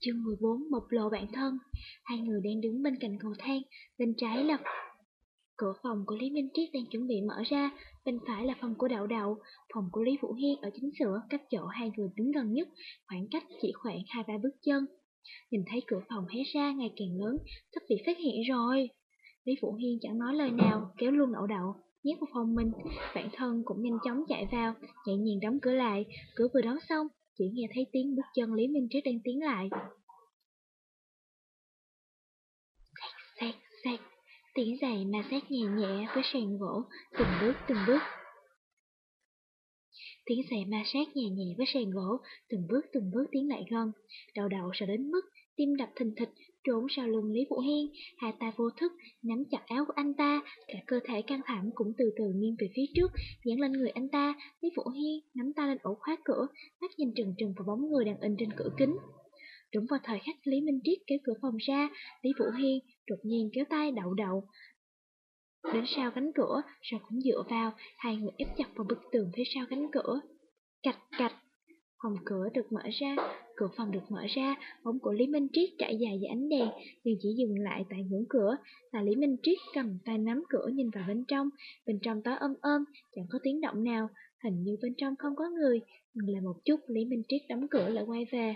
Chương 14 Một lộ bản thân. Hai người đang đứng bên cạnh cầu thang, Bên trái là cửa phòng của Lý Minh Triết đang chuẩn bị mở ra, Bên phải là phòng của Đậu Đậu Phòng của Lý Vũ Hiên ở chính giữa, Cách chỗ hai người đứng gần nhất, Khoảng cách chỉ khoảng hai, ba bước chân. Nhìn thấy cửa phòng hé ra ngày càng lớn, Sắp bị phát hiện rồi. Lý Vũ Hiên chẳng nói lời nào, Kéo luôn Đậu Đậu nhét vào phòng mình. Bản thân cũng nhanh chóng chạy vào, Nhẹ nhàng đóng cửa lại. Cửa vừa đóng xong chỉ nghe thấy tiếng bước chân Lý Minh Triết đang tiến lại. Xẹt, xẹt, xẹt, tiếng giày ma sát nhẹ nhẹ với sàn gỗ, từng bước từng bước. Tiếng giày ma sát nhẹ nhẹ với sàn gỗ, từng bước từng bước tiến lại gần. Đầu đầu sợ đến mức tim đập thình thịch, trốn sau lưng Lý Vũ Hiên, hai tay vô thức nắm chặt áo của anh ta, cả cơ thể căng thẳng cũng từ từ nghiêng về phía trước, dán lên người anh ta. Lý Vũ Hiên nắm tay lên ổ khóa cửa, mắt nhìn trừng trừng vào bóng người đang in trên cửa kính. Đúng vào thời khắc Lý Minh Triết kéo cửa phòng ra, Lý Vũ Hiên đột nhiên kéo tay đậu đậu. Đến sau cánh cửa, rồi cũng dựa vào, hai người ép chặt vào bức tường phía sau cánh cửa. Cạch cạch, Phòng cửa được mở ra, cửa phòng được mở ra, bóng của Lý Minh Triết trải dài dưới ánh đèn, nhưng chỉ dừng lại tại ngưỡng cửa, là Lý Minh Triết cầm tay nắm cửa nhìn vào bên trong, bên trong tối ôm ôm, chẳng có tiếng động nào, hình như bên trong không có người, ngừng lại một chút, Lý Minh Triết đóng cửa lại quay về.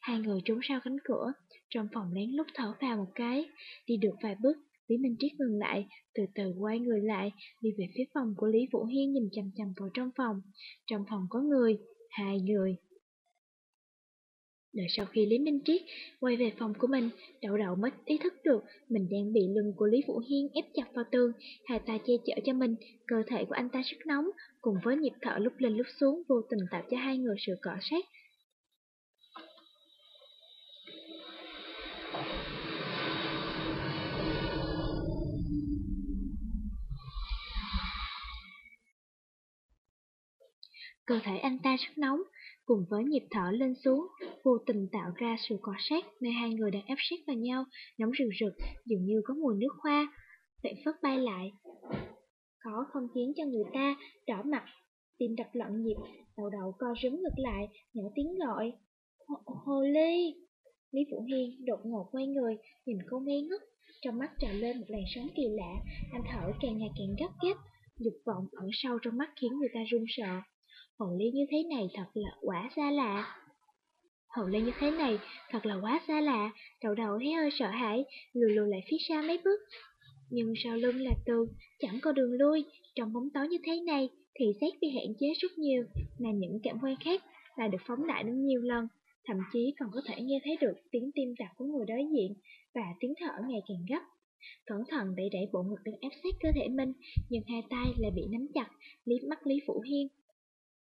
Hai người trốn sau cánh cửa, trong phòng lén lúc thở vào một cái, đi được vài bước, Lý Minh Triết ngừng lại, từ từ quay người lại, đi về phía phòng của Lý Vũ Hiên nhìn chằm chằm vào trong phòng. Trong phòng có người, hai người. Đợi sau khi Lý Minh Triết quay về phòng của mình, đậu đậu mất ý thức được mình đang bị lưng của Lý Vũ Hiên ép chặt vào tường, hai tay che chở cho mình, cơ thể của anh ta rất nóng, cùng với nhịp thở lúc lên lúc xuống vô tình tạo cho hai người sự cọ sát. Cơ thể anh ta rất nóng, cùng với nhịp thở lên xuống, vô tình tạo ra sự cọ sát nơi hai người đang ép sát vào nhau, nóng rừng rực, dường như có mùi nước hoa. Vạn phất bay lại, khó không khiến cho người ta đỏ mặt, tim đập loạn nhịp, đầu đầu co rúm ngược lại, nhỏ tiếng gọi. Hồ, hồ ly! Lý Vũ Hiên đột ngột quay người, nhìn cô ngây ngất, trong mắt trào lên một làn sóng kỳ lạ, anh thở càng ngày càng gấp gáp, dục vọng ẩn sâu trong mắt khiến người ta run sợ. Hồ ly như thế này thật là quá xa lạ. Hồ ly như thế này thật là quá xa lạ, đầu đầu thấy hơi sợ hãi, lùi lùi lại phía sau mấy bước. Nhưng sau lưng là tường, chẳng có đường lui, trong bóng tối như thế này thì xét bị hạn chế rất nhiều, mà những cảm quan khác là được phóng đại đến nhiều lần, thậm chí còn có thể nghe thấy được tiếng tim đập của người đối diện và tiếng thở ngày càng gấp. Cẩn thận để đẩy bộ ngực đang ép sát cơ thể mình, nhưng hai tay lại bị nắm chặt, liếc mắt Lý Phủ Hiên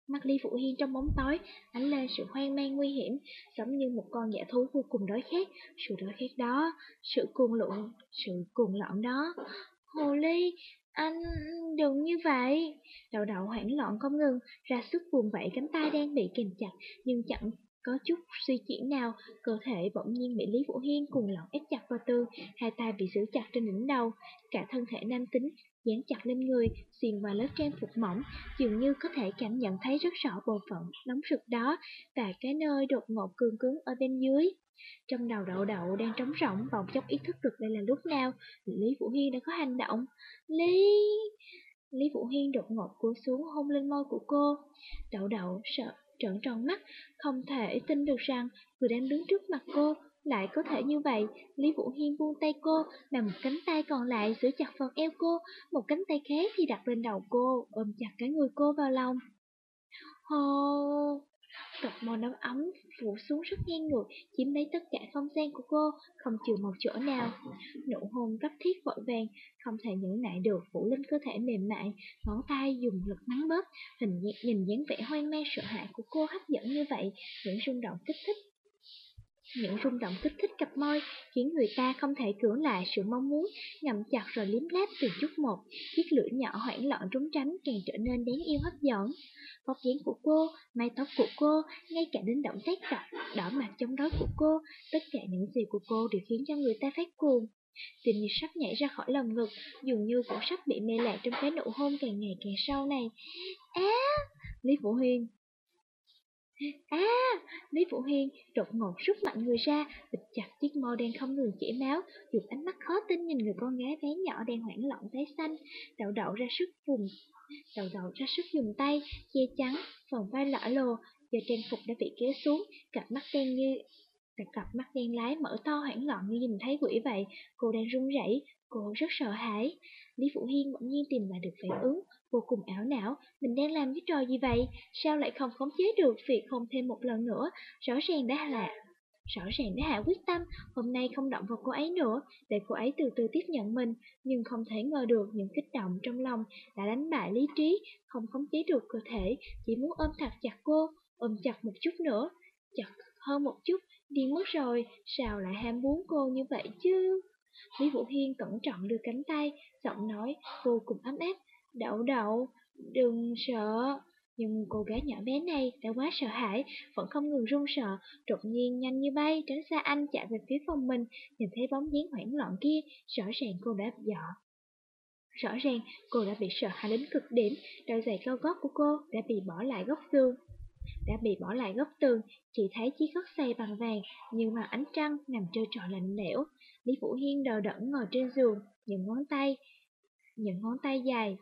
Mắt Lý Vũ Hiên trong bóng tối, ánh lên sự hoang mang nguy hiểm, giống như một con dã thú vô cùng đói khát. Sự đói khát đó, sự cuồng loạn, sự cuồng loạn đó. Hồ Ly, anh đừng như vậy. Đầu đầu hoảng loạn không ngừng, ra sức vùng vẫy cánh tay đang bị kìm chặt, nhưng chẳng có chút suy chuyển nào, cơ thể bỗng nhiên bị Lý Vũ Hiên cùng lỏng ép chặt vào tường, hai tay bị giữ chặt trên đỉnh đầu, cả thân thể nam tính dán chặt lên người, xuyên qua lớp trang phục mỏng, dường như có thể cảm nhận thấy rất rõ bộ phận nóng rực đó và cái nơi đột ngột cương cứng ở bên dưới. Trong đầu đậu đậu đang trống rỗng, bỗng chốc ý thức được đây là lúc nào Lý Vũ Hiên đã có hành động. Lý... Lý Vũ Hiên đột ngột cúi xuống hôn lên môi của cô. Đậu đậu sợ trợn tròn mắt, không thể tin được rằng người đang đứng trước mặt cô lại có thể như vậy. Lý Vũ Hiên buông tay cô, mà một cánh tay còn lại giữ chặt phần eo cô, một cánh tay khác thì đặt lên đầu cô, ôm chặt cái người cô vào lòng. Hồ... Cặp môi nóng ấm phủ xuống rất ngang ngược, chiếm lấy tất cả không gian của cô, không trừ một chỗ nào. Nụ hôn cấp thiết vội vàng, không thể nhẫn nại được phủ lên cơ thể mềm mại, ngón tay dùng lực nắn bóp, hình nhìn dáng vẻ hoang mang sợ hãi của cô hấp dẫn như vậy, những rung động kích thích. Những rung động kích thích cặp môi khiến người ta không thể cưỡng lại sự mong muốn, ngậm chặt rồi liếm láp từ chút một, chiếc lưỡi nhỏ hoảng loạn trốn tránh càng trở nên đáng yêu hấp dẫn. Vóc dáng của cô, mái tóc của cô, ngay cả đến động tác đỏ, đỏ mặt trong đó của cô, tất cả những gì của cô đều khiến cho người ta phát cuồng. Tim như sắp nhảy ra khỏi lồng ngực, dường như cũng sắp bị mê lạc trong cái nụ hôn càng ngày càng sâu này. Á! Lý Vũ Huyên À, Lý Phụ Hiên đột ngột rút mạnh người ra, bịch chặt chiếc mô đen không ngừng chảy máu, dùng ánh mắt khó tin nhìn người con gái bé nhỏ đang hoảng loạn tái xanh, đậu đậu ra sức vùng, đậu đậu ra sức dùng tay, che chắn, phần vai lõa lồ, giờ trang phục đã bị kéo xuống, cặp mắt đen như cặp mắt đen lái mở to hoảng loạn như nhìn thấy quỷ vậy, cô đang run rẩy, cô rất sợ hãi. Lý Phụ Hiên bỗng nhiên tìm lại được phản ứng, vô cùng ảo não, mình đang làm cái trò gì vậy? Sao lại không khống chế được việc không thêm một lần nữa? Rõ ràng đã là Rõ ràng đã hạ quyết tâm, hôm nay không động vào cô ấy nữa, để cô ấy từ từ tiếp nhận mình, nhưng không thể ngờ được những kích động trong lòng đã đánh bại lý trí, không khống chế được cơ thể, chỉ muốn ôm thật chặt cô, ôm chặt một chút nữa, chặt hơn một chút, điên mất rồi, sao lại ham muốn cô như vậy chứ? Lý Vũ Hiên cẩn trọng đưa cánh tay, giọng nói vô cùng ấm áp, đậu đậu, đừng sợ. Nhưng cô gái nhỏ bé này đã quá sợ hãi, vẫn không ngừng run sợ, đột nhiên nhanh như bay tránh xa anh chạy về phía phòng mình, nhìn thấy bóng dáng hoảng loạn kia, rõ ràng cô đã dọ. Rõ ràng cô đã bị sợ hãi đến cực điểm, đôi giày cao gót của cô đã bị bỏ lại góc tường. Đã bị bỏ lại góc tường, chỉ thấy chiếc gót giày bằng vàng, nhưng mà ánh trăng nằm trơ trọi lạnh lẽo. Lý Vũ Hiên đờ đẫn ngồi trên giường, những ngón tay, những ngón tay dài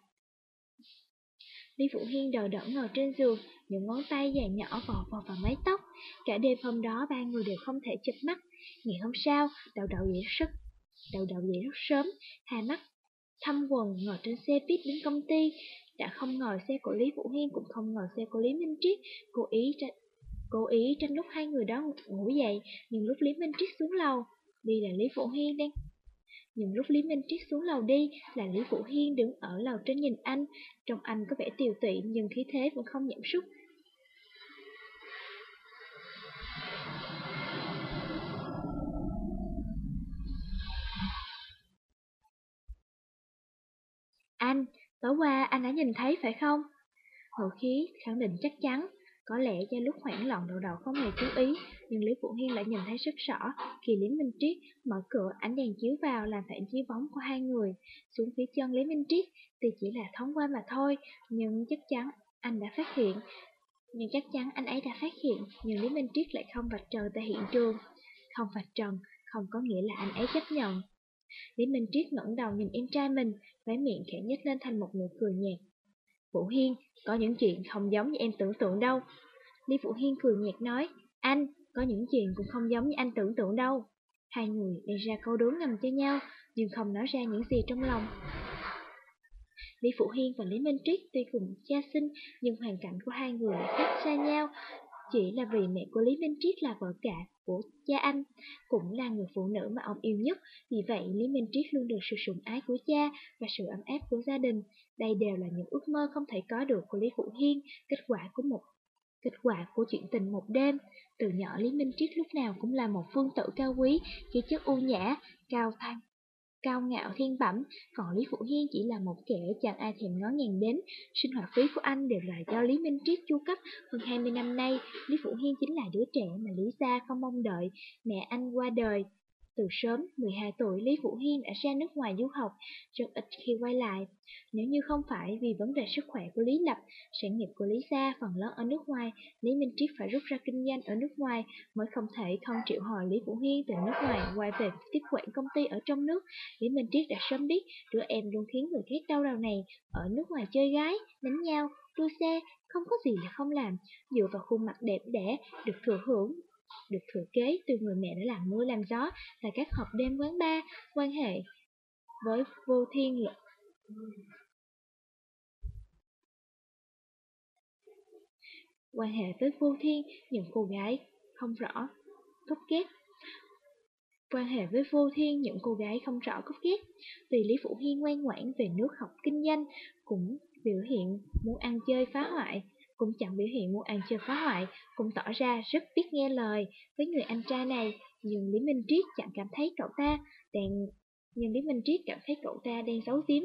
Lý Vũ Hiên đờ đẫn ngồi trên giường, những ngón tay dài nhỏ vò vò vào mái tóc. Cả đêm hôm đó ba người đều không thể chụp mắt. Ngày hôm sau, đầu đầu dậy rất đầu đầu dậy rất sớm, hai mắt thăm quần ngồi trên xe buýt đến công ty. Đã không ngồi xe của Lý Vũ Hiên cũng không ngồi xe của Lý Minh Triết, cố ý tranh, cố ý tranh lúc hai người đó ngủ dậy, nhưng lúc Lý Minh Triết xuống lầu, đi là Lý Phụ Hiên đang nhưng lúc Lý Minh Triết xuống lầu đi là Lý Phụ Hiên đứng ở lầu trên nhìn anh, trong anh có vẻ tiều tụy nhưng khí thế vẫn không giảm sút. Anh, tối qua anh đã nhìn thấy phải không? Hồ khí khẳng định chắc chắn, có lẽ do lúc hoảng loạn đầu đầu không hề chú ý, nhưng Lý Phụ Hiên lại nhìn thấy rất rõ khi Lý Minh Triết mở cửa ánh đèn chiếu vào làm phản chiếu bóng của hai người xuống phía chân Lý Minh Triết thì chỉ là thoáng qua mà thôi, nhưng chắc chắn anh đã phát hiện. Nhưng chắc chắn anh ấy đã phát hiện, nhưng Lý Minh Triết lại không vạch trần tại hiện trường. Không vạch trần, không có nghĩa là anh ấy chấp nhận. Lý Minh Triết ngẩng đầu nhìn em trai mình, khóe miệng khẽ nhếch lên thành một nụ cười nhạt. Vũ Hiên, có những chuyện không giống như em tưởng tượng đâu. Lý Vũ Hiên cười nhạt nói, anh, có những chuyện cũng không giống như anh tưởng tượng đâu. Hai người đề ra câu đố ngầm cho nhau, nhưng không nói ra những gì trong lòng. Lý Phụ Hiên và Lý Minh Triết tuy cùng cha sinh, nhưng hoàn cảnh của hai người lại khác xa nhau. Chỉ là vì mẹ của Lý Minh Triết là vợ cả của cha anh, cũng là người phụ nữ mà ông yêu nhất. Vì vậy, Lý Minh Triết luôn được sự sủng ái của cha và sự ấm áp của gia đình. Đây đều là những ước mơ không thể có được của Lý Phụ Hiên, kết quả của một kết quả của chuyện tình một đêm. Từ nhỏ Lý Minh Triết lúc nào cũng là một phương tử cao quý, khí chất u nhã, cao thanh, cao ngạo thiên bẩm, còn Lý Phụ Hiên chỉ là một kẻ chẳng ai thèm ngó ngàng đến. Sinh hoạt phí của anh đều là do Lý Minh Triết chu cấp. Hơn 20 năm nay, Lý Phụ Hiên chính là đứa trẻ mà Lý Gia không mong đợi. Mẹ anh qua đời, từ sớm, 12 tuổi, Lý Vũ Hiên đã ra nước ngoài du học, rất ít khi quay lại. Nếu như không phải vì vấn đề sức khỏe của Lý Lập, sản nghiệp của Lý Gia phần lớn ở nước ngoài, Lý Minh Triết phải rút ra kinh doanh ở nước ngoài mới không thể không triệu hồi Lý Vũ Hiên từ nước ngoài quay về tiếp quản công ty ở trong nước. Lý Minh Triết đã sớm biết đứa em luôn khiến người khác đau đầu này ở nước ngoài chơi gái, đánh nhau, đua xe, không có gì là không làm, dựa vào khuôn mặt đẹp đẽ, được thừa hưởng được thừa kế từ người mẹ đã làm mưa làm gió là các hộp đêm quán bar, quan hệ với vô thiên lực. Quan hệ với vô thiên, những cô gái không rõ, cốc ghét. Quan hệ với vô thiên, những cô gái không rõ cốc ghét. Vì Lý Phụ Hiên ngoan ngoãn về nước học kinh doanh, cũng biểu hiện muốn ăn chơi phá hoại, cũng chẳng biểu hiện muốn ăn chơi phá hoại, cũng tỏ ra rất biết nghe lời. Với người anh trai này, nhưng Lý Minh Triết chẳng cảm thấy cậu ta đang nhưng Lý Minh Triết cảm thấy cậu ta đang giấu giếm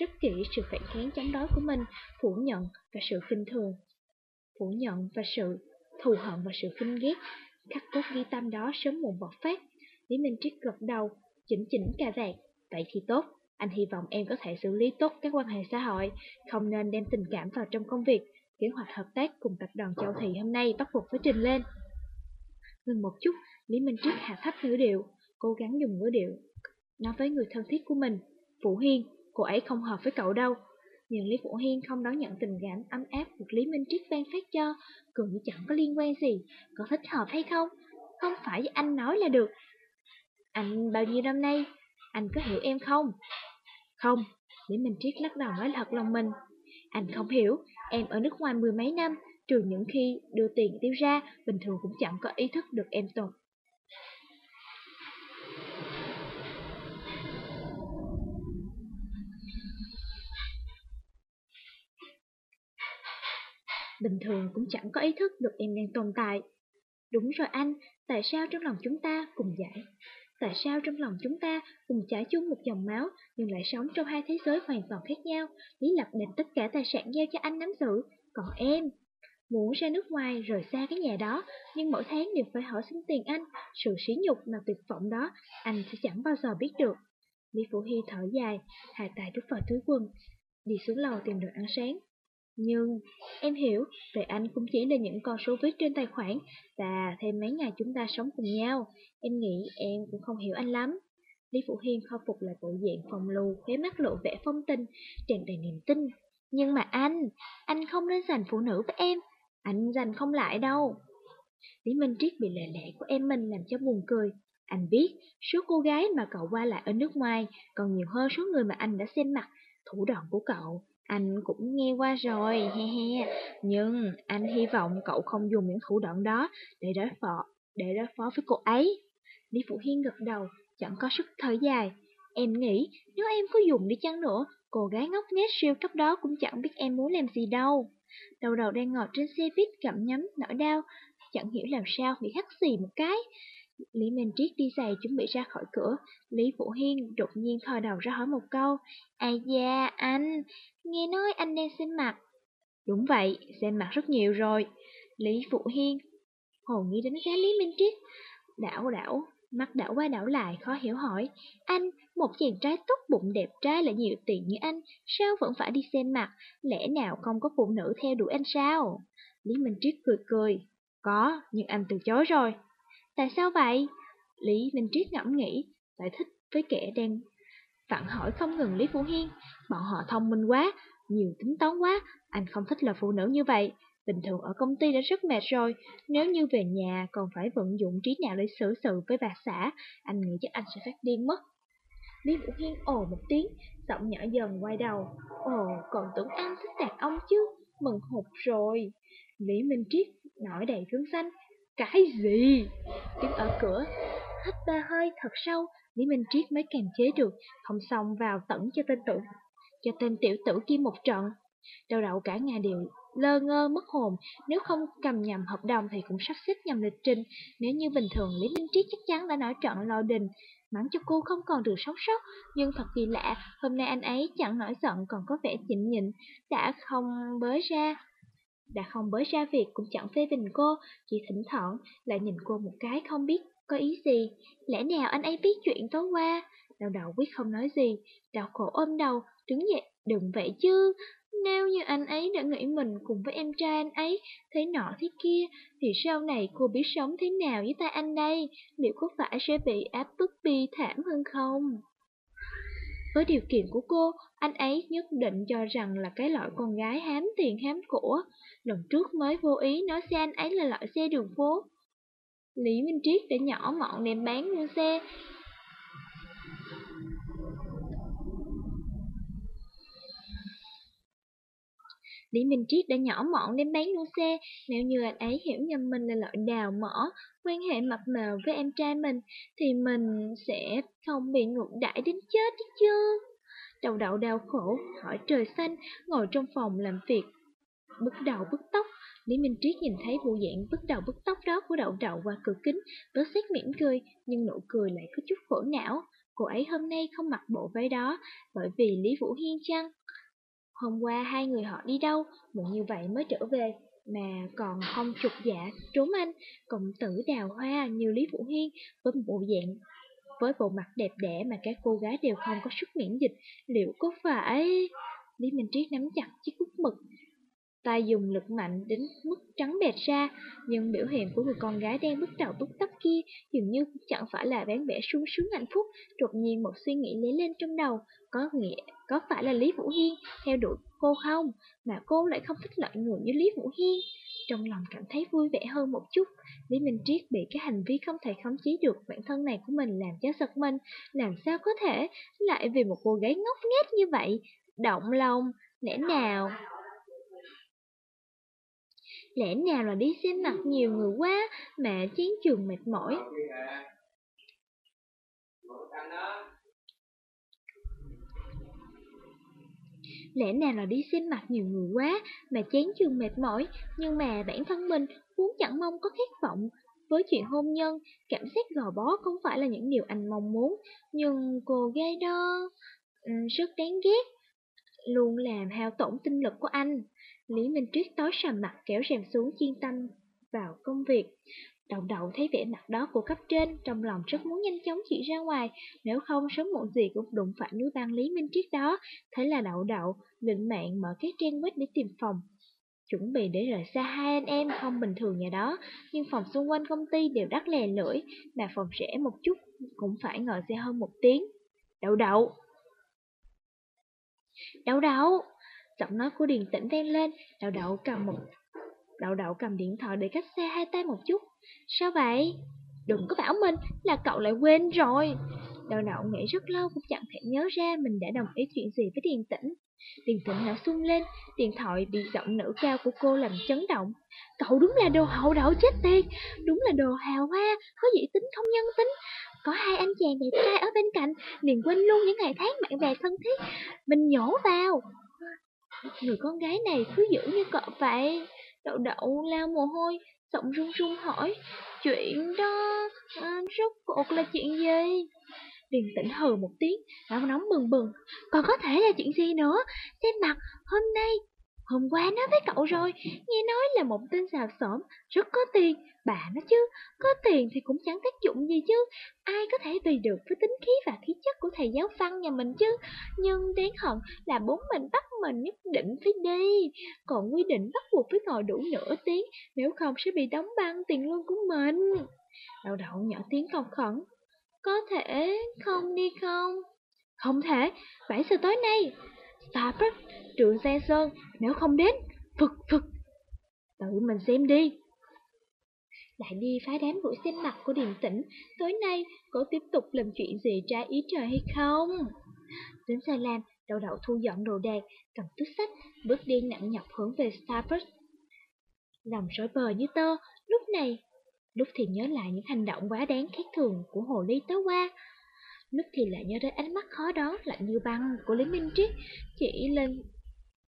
rất kỹ sự phản kháng chống đối của mình, phủ nhận và sự khinh thường, phủ nhận và sự thù hận và sự khinh ghét, khắc cốt ghi tâm đó sớm muộn bộc phát. Lý Minh Triết gật đầu, chỉnh chỉnh cà vạt, vậy thì tốt, anh hy vọng em có thể xử lý tốt các quan hệ xã hội, không nên đem tình cảm vào trong công việc, kế hoạch hợp tác cùng tập đoàn Châu Thị hôm nay bắt buộc phải trình lên. Ngừng một chút, Lý Minh Triết hạ thấp ngữ điệu, cố gắng dùng ngữ điệu, nói với người thân thiết của mình, Phụ Hiên, cô ấy không hợp với cậu đâu. Nhưng Lý Phụ Hiên không đón nhận tình cảm ấm áp được Lý Minh Triết ban phát cho, cường chẳng có liên quan gì, có thích hợp hay không? Không phải anh nói là được. Anh bao nhiêu năm nay, anh có hiểu em không? Không, Lý Minh Triết lắc đầu nói thật lòng mình. Anh không hiểu, em ở nước ngoài mười mấy năm, trừ những khi đưa tiền tiêu ra, bình thường cũng chẳng có ý thức được em tồn. Bình thường cũng chẳng có ý thức được em đang tồn tại. Đúng rồi anh, tại sao trong lòng chúng ta cùng giải? Tại sao trong lòng chúng ta cùng chảy chung một dòng máu nhưng lại sống trong hai thế giới hoàn toàn khác nhau? Lý Lập định tất cả tài sản giao cho anh nắm giữ, còn em muốn ra nước ngoài rời xa cái nhà đó, nhưng mỗi tháng đều phải hỏi xin tiền anh, sự sỉ nhục mà tuyệt vọng đó, anh sẽ chẳng bao giờ biết được. Lý Phủ Hy thở dài, hạ tay đút vào túi quần, đi xuống lầu tìm đồ ăn sáng. Nhưng, em hiểu, về anh cũng chỉ là những con số viết trên tài khoản, và thêm mấy ngày chúng ta sống cùng nhau, em nghĩ em cũng không hiểu anh lắm. Lý Phụ Hiên khôi phục lại bộ dạng phòng lưu, khóe mắt lộ vẻ phong tình, tràn đầy niềm tin. Nhưng mà anh, anh không nên giành phụ nữ với em, anh giành không lại đâu. Lý Minh Triết bị lệ lẽ của em mình làm cho buồn cười. Anh biết, số cô gái mà cậu qua lại ở nước ngoài còn nhiều hơn số người mà anh đã xem mặt, thủ đoạn của cậu. Anh cũng nghe qua rồi, he he. Nhưng anh hy vọng cậu không dùng những thủ đoạn đó để đối phó, để đối phó với cô ấy. Lý Phụ Hiên gật đầu, chẳng có sức thở dài. Em nghĩ nếu em có dùng đi chăng nữa, cô gái ngốc nghếch siêu cấp đó cũng chẳng biết em muốn làm gì đâu. Đầu đầu đang ngồi trên xe buýt cảm nhấm nỗi đau, chẳng hiểu làm sao bị hắt xì một cái. Lý Minh Triết đi giày chuẩn bị ra khỏi cửa, Lý Vũ Hiên đột nhiên thò đầu ra hỏi một câu. Ai da, anh, nghe nói anh đang xem mặt. Đúng vậy, xem mặt rất nhiều rồi. Lý Vũ Hiên, hồn nghi đánh giá Lý Minh Triết, đảo đảo, mắt đảo qua đảo lại khó hiểu hỏi. Anh, một chàng trai tốt bụng đẹp trai lại nhiều tiền như anh, sao vẫn phải đi xem mặt, lẽ nào không có phụ nữ theo đuổi anh sao? Lý Minh Triết cười cười. Có, nhưng anh từ chối rồi. Tại sao vậy? Lý Minh Triết ngẫm nghĩ, giải thích với kẻ đang Phản hỏi không ngừng Lý Vũ Hiên. Bọn họ thông minh quá, nhiều tính toán quá, anh không thích là phụ nữ như vậy. Bình thường ở công ty đã rất mệt rồi, nếu như về nhà còn phải vận dụng trí não để xử sự với bà xã, anh nghĩ chắc anh sẽ phát điên mất. Lý Vũ Hiên ồ một tiếng, giọng nhỏ dần quay đầu. Ồ, còn tưởng anh thích đàn ông chứ, mừng hụt rồi. Lý Minh Triết nổi đầy gương xanh. Cái gì? tiếng ở cửa, hít ba hơi thật sâu, Lý Minh Triết mới kềm chế được, không xong vào tẩn cho tên tử, cho tên tiểu tử kia một trận. Đầu đậu cả ngày đều lơ ngơ mất hồn, nếu không cầm nhầm hợp đồng thì cũng sắp xếp nhầm lịch trình. Nếu như bình thường Lý Minh Triết chắc chắn đã nói trận lo đình, mắng cho cô không còn được sống sót. Nhưng thật kỳ lạ, hôm nay anh ấy chẳng nổi giận còn có vẻ nhịn nhịn, đã không bới ra. Đã không bới ra việc cũng chẳng phê bình cô, chỉ thỉnh thoảng lại nhìn cô một cái không biết có ý gì. Lẽ nào anh ấy biết chuyện tối qua? Đau đầu quyết không nói gì, đau khổ ôm đầu, đứng dậy, đừng vậy chứ. Nếu như anh ấy đã nghĩ mình cùng với em trai anh ấy, thế nọ thế kia, thì sau này cô biết sống thế nào với tay anh đây? Liệu có phải sẽ bị áp bức bi thảm hơn không? Với điều kiện của cô, anh ấy nhất định cho rằng là cái loại con gái hám tiền hám của. Lần trước mới vô ý nói xe anh ấy là loại xe đường phố. Lý Minh Triết đã nhỏ mọn đem bán mua xe, Lý Minh Triết đã nhỏ mọn đem bán đua xe, nếu như anh ấy hiểu nhầm mình là loại đào mỏ, quan hệ mập mờ với em trai mình, thì mình sẽ không bị ngược đãi đến chết chứ. Đầu đậu đau khổ, hỏi trời xanh, ngồi trong phòng làm việc, bứt đầu bứt tóc. Lý Minh Triết nhìn thấy bộ dạng bứt đầu bứt tóc đó của đậu đậu qua cửa kính, bớt xét mỉm cười, nhưng nụ cười lại có chút khổ não. Cô ấy hôm nay không mặc bộ váy đó, bởi vì Lý Vũ Hiên chăng? Hôm qua hai người họ đi đâu, muộn như vậy mới trở về, mà còn không trục dạ trốn anh, cộng tử đào hoa như Lý Vũ Hiên với một bộ dạng với bộ mặt đẹp đẽ mà các cô gái đều không có sức miễn dịch, liệu có phải... Lý Minh Triết nắm chặt chiếc bút mực, tay dùng lực mạnh đến mức trắng bệt ra, nhưng biểu hiện của người con gái đang bước đầu bức tắc kia dường như chẳng phải là bán vẻ sung sướng hạnh phúc. Đột nhiên một suy nghĩ lấy lên trong đầu, có nghĩa có phải là Lý Vũ Hiên theo đuổi cô không, mà cô lại không thích loại người như Lý Vũ Hiên. Trong lòng cảm thấy vui vẻ hơn một chút, Lý Minh Triết bị cái hành vi không thể khống chế được bản thân này của mình làm cho giật mình, làm sao có thể lại vì một cô gái ngốc nghếch như vậy, động lòng, lẽ nào Lẽ nào là đi xem mặt nhiều người quá mà chiến trường mệt mỏi. Lẽ nào là đi xem mặt nhiều người quá mà chán trường mệt mỏi, nhưng mà bản thân mình cũng chẳng mong có khát vọng. Với chuyện hôn nhân, cảm giác gò bó không phải là những điều anh mong muốn, nhưng cô gái đó um, rất đáng ghét, luôn làm hao tổn tinh lực của anh. Lý Minh Triết tối sầm mặt kéo rèm xuống chuyên tâm vào công việc. Đậu đậu thấy vẻ mặt đó của cấp trên, trong lòng rất muốn nhanh chóng chuyển ra ngoài, nếu không sớm muộn gì cũng đụng phải núi băng Lý Minh Triết đó. Thế là đậu đậu, lĩnh mạng mở cái trang web để tìm phòng. Chuẩn bị để rời xa hai anh em không bình thường nhà đó, nhưng phòng xung quanh công ty đều đắt lè lưỡi, mà phòng rẻ một chút cũng phải ngồi xe hơn một tiếng. Đậu đậu! Đậu đậu! Giọng nói của Điền Tĩnh vang lên, đậu đậu cầm một đậu đậu cầm điện thoại để cách xe hai tay một chút. Sao vậy? Đừng có bảo mình là cậu lại quên rồi. Đậu đậu nghĩ rất lâu cũng chẳng thể nhớ ra mình đã đồng ý chuyện gì với Điền Tĩnh. Điền Tĩnh đã sung lên, điện thoại bị giọng nữ cao của cô làm chấn động. Cậu đúng là đồ hậu đậu chết tiệt, đúng là đồ hào hoa, có dĩ tính không nhân tính. Có hai anh chàng đẹp trai ở bên cạnh, liền quên luôn những ngày tháng bạn bè thân thiết. Mình nhổ vào, Người con gái này cứ giữ như cọ vậy. Đậu đậu lao mồ hôi Giọng run run hỏi Chuyện đó à, Rốt cuộc là chuyện gì? Điền tĩnh hừ một tiếng Não nóng bừng bừng Còn có thể là chuyện gì nữa? Xem mặt hôm nay Hôm qua nói với cậu rồi, nghe nói là một tên xào xổm, rất có tiền, bà nó chứ, có tiền thì cũng chẳng tác dụng gì chứ, ai có thể vì được với tính khí và khí chất của thầy giáo văn nhà mình chứ, nhưng đáng hận là bốn mình bắt mình nhất định phải đi, còn quy định bắt buộc phải ngồi đủ nửa tiếng, nếu không sẽ bị đóng băng tiền lương của mình. Đậu đậu nhỏ tiếng cầu khẩn, có thể không đi không? Không thể, 7 giờ tối nay. Starbucks Trưởng xe Sơn, nếu không đến, phực phực. Tự mình xem đi. Lại đi phá đám buổi xem mặt của Điềm Tĩnh, tối nay có tiếp tục làm chuyện gì trái ý trời hay không? Đến xe làm, đầu đậu thu dọn đồ đạc, cầm túi sách, bước đi nặng nhọc hướng về Starbucks. Lòng rối bờ như tơ, lúc này, lúc thì nhớ lại những hành động quá đáng khác thường của hồ ly tối qua, lúc thì lại nhớ đến ánh mắt khó đoán lạnh như băng của Lý Minh Triết, chỉ lên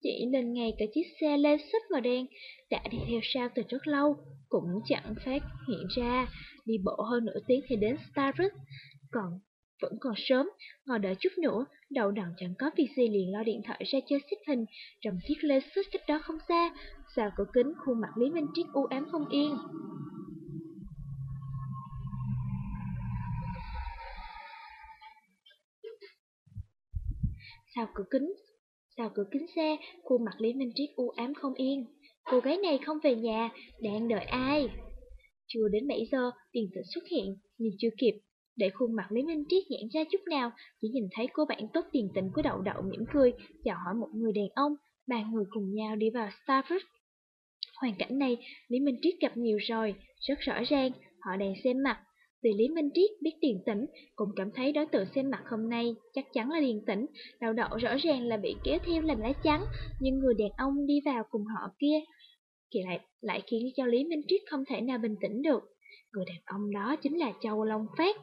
chỉ lên ngay cả chiếc xe lê sấp màu đen đã đi theo sau từ rất lâu, cũng chẳng phát hiện ra, đi bộ hơn nửa tiếng thì đến Starbucks, còn vẫn còn sớm, ngồi đợi chút nữa, đầu đầu chẳng có việc gì liền lo điện thoại ra chơi xích hình, trong chiếc lê xích cách đó không xa, sao cửa kính khuôn mặt Lý Minh Triết u ám không yên. Sau cửa kính, sau cửa kính xe, khuôn mặt Lý Minh Triết u ám không yên. Cô gái này không về nhà, đang đợi ai? Chưa đến 7 giờ, tiền tử xuất hiện, nhưng chưa kịp. Để khuôn mặt Lý Minh Triết giãn ra chút nào, chỉ nhìn thấy cô bạn tốt tiền tịnh của đậu đậu mỉm cười, chào hỏi một người đàn ông, ba người cùng nhau đi vào Starbucks. Hoàn cảnh này, Lý Minh Triết gặp nhiều rồi, rất rõ ràng, họ đang xem mặt, vì Lý Minh Triết biết Điền Tĩnh, cũng cảm thấy đối tượng xem mặt hôm nay chắc chắn là Điền Tĩnh. Đậu đậu rõ ràng là bị kéo theo làm lá trắng, nhưng người đàn ông đi vào cùng họ kia thì lại, lại khiến cho Lý Minh Triết không thể nào bình tĩnh được. Người đàn ông đó chính là Châu Long Phát.